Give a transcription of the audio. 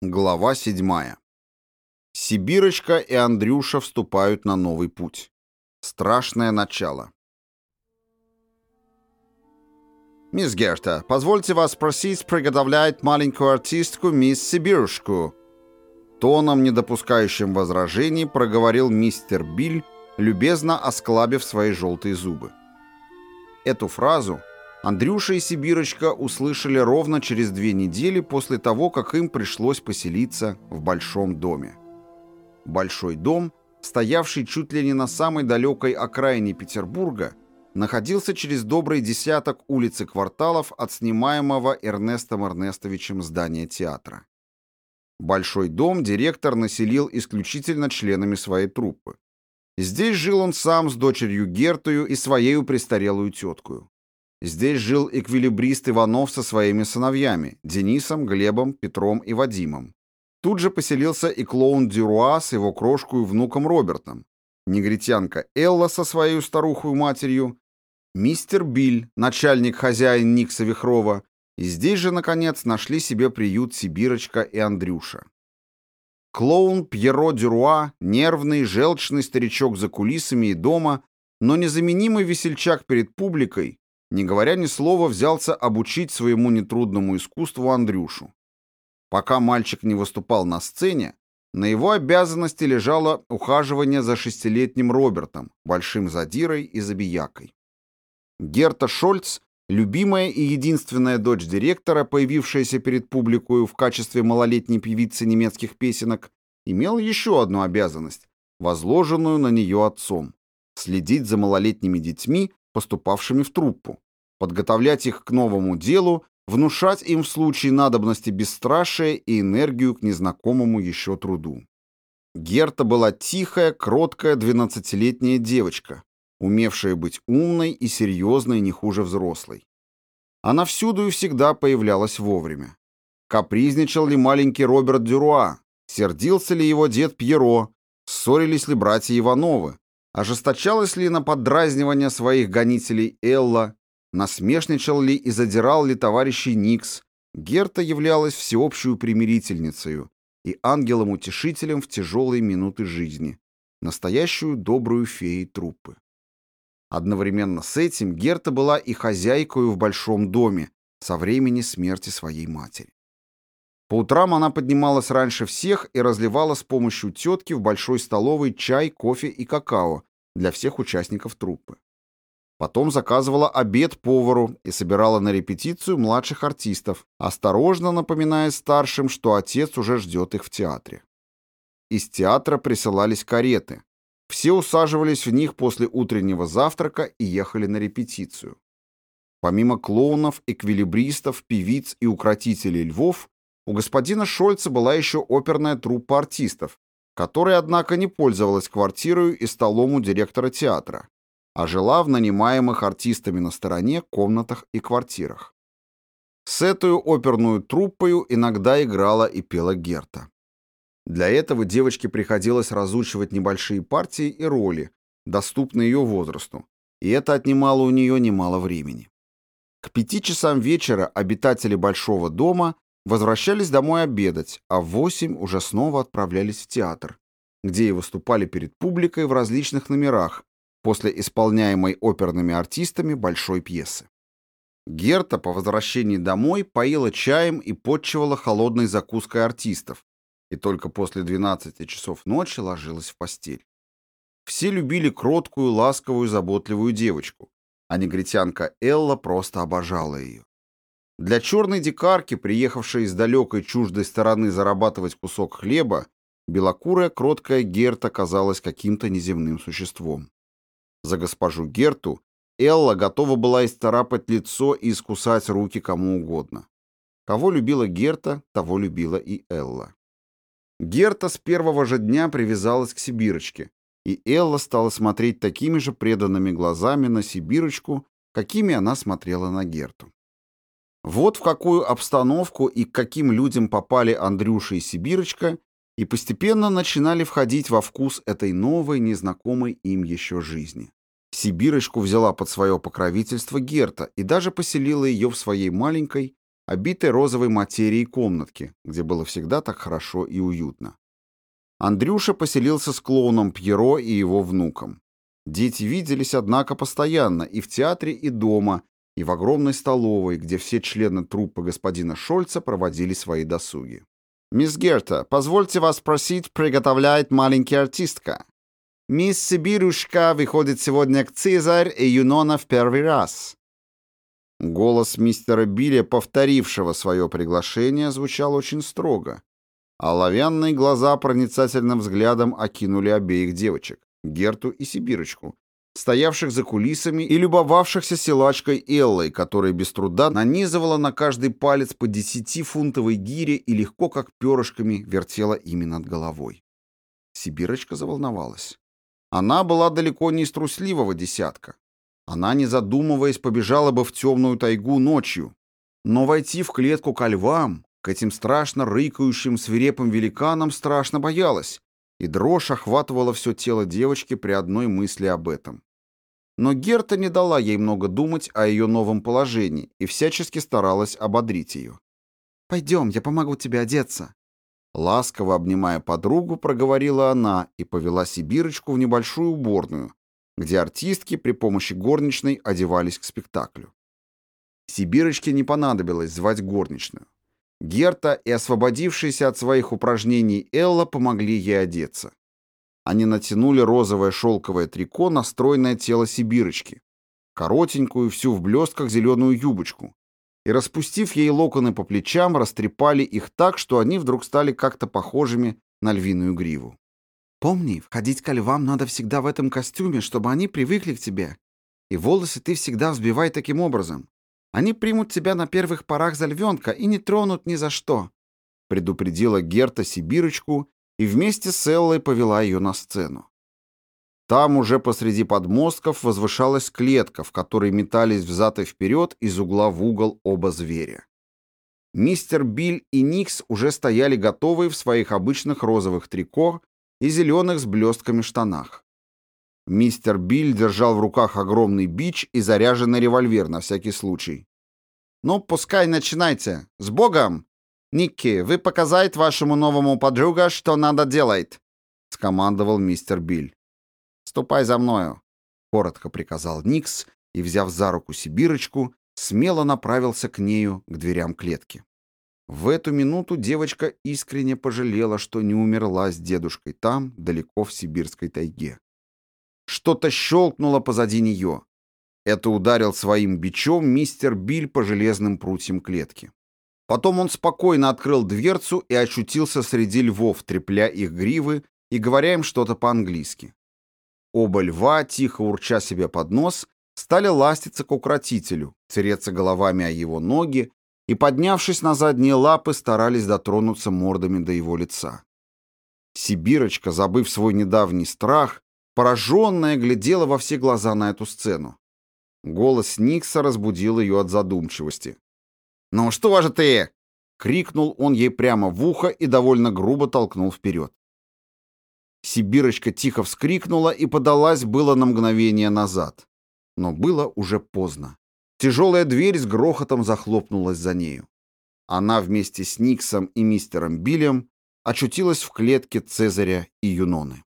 Глава 7. Сибирочка и Андрюша вступают на новый путь. Страшное начало. «Мисс Герта, позвольте вас просить приготовлять маленькую артистку мисс Сибирушку». Тоном, не допускающим возражений, проговорил мистер Биль, любезно осклабив свои желтые зубы. Эту фразу Андрюша и Сибирочка услышали ровно через две недели после того, как им пришлось поселиться в большом доме. Большой дом, стоявший чуть ли не на самой далекой окраине Петербурга, находился через добрый десяток улиц и кварталов от снимаемого Эрнестом Эрнестовичем здания театра. Большой дом директор населил исключительно членами своей труппы. Здесь жил он сам с дочерью Гертою и своею престарелую теткою. Здесь жил эквилибрист Иванов со своими сыновьями – Денисом, Глебом, Петром и Вадимом. Тут же поселился и клоун Дюруа с его крошку и внуком Робертом, негритянка Элла со своей старухой матерью, мистер Биль, начальник-хозяин Никса Вихрова, и здесь же, наконец, нашли себе приют Сибирочка и Андрюша. Клоун Пьеро Дюруа, нервный, желчный старичок за кулисами и дома, но незаменимый весельчак перед публикой, не говоря ни слова, взялся обучить своему нетрудному искусству Андрюшу. Пока мальчик не выступал на сцене, на его обязанности лежало ухаживание за шестилетним Робертом, большим задирой и забиякой. Герта Шольц, любимая и единственная дочь директора, появившаяся перед публикой в качестве малолетней певицы немецких песенок, имела еще одну обязанность, возложенную на нее отцом – следить за малолетними детьми, поступавшими в труппу, подготовлять их к новому делу, внушать им в случае надобности бесстрашие и энергию к незнакомому еще труду. Герта была тихая, кроткая, двенадцатилетняя девочка, умевшая быть умной и серьезной не хуже взрослой. Она всюду и всегда появлялась вовремя. Капризничал ли маленький Роберт Дюруа, сердился ли его дед Пьеро, ссорились ли братья Ивановы, ожесточалась ли на поддразнивание своих гонителей Элла, насмешничал ли и задирал ли товарищей Никс, Герта являлась всеобщую примирительницей и ангелом-утешителем в тяжелые минуты жизни, настоящую добрую феей труппы. Одновременно с этим Герта была и хозяйкой в большом доме со времени смерти своей матери. По утрам она поднималась раньше всех и разливала с помощью тетки в большой столовой чай, кофе и какао для всех участников труппы. Потом заказывала обед повару и собирала на репетицию младших артистов, осторожно напоминая старшим, что отец уже ждет их в театре. Из театра присылались кареты. Все усаживались в них после утреннего завтрака и ехали на репетицию. Помимо клоунов, эквилибристов, певиц и укротителей львов, у господина Шольца была еще оперная труппа артистов, которая, однако, не пользовалась квартирой и столом у директора театра, а жила в нанимаемых артистами на стороне комнатах и квартирах. С этой оперную труппою иногда играла и пела Герта. Для этого девочке приходилось разучивать небольшие партии и роли, доступные ее возрасту, и это отнимало у нее немало времени. К пяти часам вечера обитатели большого дома возвращались домой обедать, а в восемь уже снова отправлялись в театр, где и выступали перед публикой в различных номерах после исполняемой оперными артистами большой пьесы. Герта по возвращении домой поила чаем и подчивала холодной закуской артистов, и только после 12 часов ночи ложилась в постель. Все любили кроткую, ласковую, заботливую девочку, а негритянка Элла просто обожала ее. Для черной дикарки, приехавшей из далекой чуждой стороны зарабатывать кусок хлеба, белокурая кроткая Герта казалась каким-то неземным существом. За госпожу Герту Элла готова была исцарапать лицо и искусать руки кому угодно. Кого любила Герта, того любила и Элла. Герта с первого же дня привязалась к Сибирочке, и Элла стала смотреть такими же преданными глазами на Сибирочку, какими она смотрела на Герту. Вот в какую обстановку и к каким людям попали Андрюша и Сибирочка, и постепенно начинали входить во вкус этой новой, незнакомой им еще жизни. Сибирочку взяла под свое покровительство Герта и даже поселила ее в своей маленькой, обитой розовой материей комнатки, где было всегда так хорошо и уютно. Андрюша поселился с клоуном Пьеро и его внуком. Дети виделись, однако, постоянно и в театре, и дома, и в огромной столовой, где все члены труппы господина Шольца проводили свои досуги. «Мисс Герта, позвольте вас просить, приготовляет маленький артистка. Мисс Сибирюшка выходит сегодня к Цезарь и Юнона в первый раз». Голос мистера Билля, повторившего свое приглашение, звучал очень строго, оловянные глаза проницательным взглядом окинули обеих девочек. Герту и Сибирочку, стоявших за кулисами и любовавшихся силачкой Эллой, которая без труда нанизывала на каждый палец по десятифунтовой гире и легко, как перышками, вертела ими над головой. Сибирочка заволновалась. Она была далеко не из трусливого десятка. Она, не задумываясь, побежала бы в темную тайгу ночью. Но войти в клетку ко львам, к этим страшно рыкающим свирепым великанам, страшно боялась, и дрожь охватывала все тело девочки при одной мысли об этом. Но Герта не дала ей много думать о ее новом положении и всячески старалась ободрить ее. «Пойдем, я помогу тебе одеться». Ласково обнимая подругу, проговорила она и повела Сибирочку в небольшую уборную, где артистки при помощи горничной одевались к спектаклю. Сибирочке не понадобилось звать горничную. Герта и освободившаяся от своих упражнений Элла помогли ей одеться. Они натянули розовое шелковое трико на стройное тело сибирочки, коротенькую, всю в блестках зеленую юбочку, и, распустив ей локоны по плечам, растрепали их так, что они вдруг стали как-то похожими на львиную гриву. «Помни, входить ко львам надо всегда в этом костюме, чтобы они привыкли к тебе. И волосы ты всегда взбивай таким образом. Они примут тебя на первых порах за львенка и не тронут ни за что», — предупредила Герта Сибирочку и вместе с Эллой повела ее на сцену. Там уже посреди подмостков возвышалась клетка, в которой метались взад и вперед из угла в угол оба зверя. Мистер Биль и Никс уже стояли готовые в своих обычных розовых трико и зеленых с блестками штанах. Мистер Биль держал в руках огромный бич и заряженный револьвер на всякий случай. «Ну, пускай начинайте. С Богом! Никки, вы показать вашему новому подруга, что надо делать!» — скомандовал мистер Биль. «Ступай за мною!» — коротко приказал Никс и, взяв за руку Сибирочку, смело направился к нею, к дверям клетки. В эту минуту девочка искренне пожалела, что не умерла с дедушкой там, далеко в сибирской тайге. Что-то щелкнуло позади нее. Это ударил своим бичом мистер Биль по железным прутьям клетки. Потом он спокойно открыл дверцу и очутился среди львов, трепля их гривы и говоря им что-то по-английски. Оба льва, тихо урча себе под нос, стали ластиться к укротителю, тереться головами о его ноги и, поднявшись на задние лапы, старались дотронуться мордами до его лица. Сибирочка, забыв свой недавний страх, Пораженная глядела во все глаза на эту сцену. Голос Никса разбудил ее от задумчивости. «Ну что же ты?» — крикнул он ей прямо в ухо и довольно грубо толкнул вперед. Сибирочка тихо вскрикнула и подалась было на мгновение назад. Но было уже поздно. Тяжелая дверь с грохотом захлопнулась за нею. Она вместе с Никсом и мистером Биллем очутилась в клетке Цезаря и Юноны.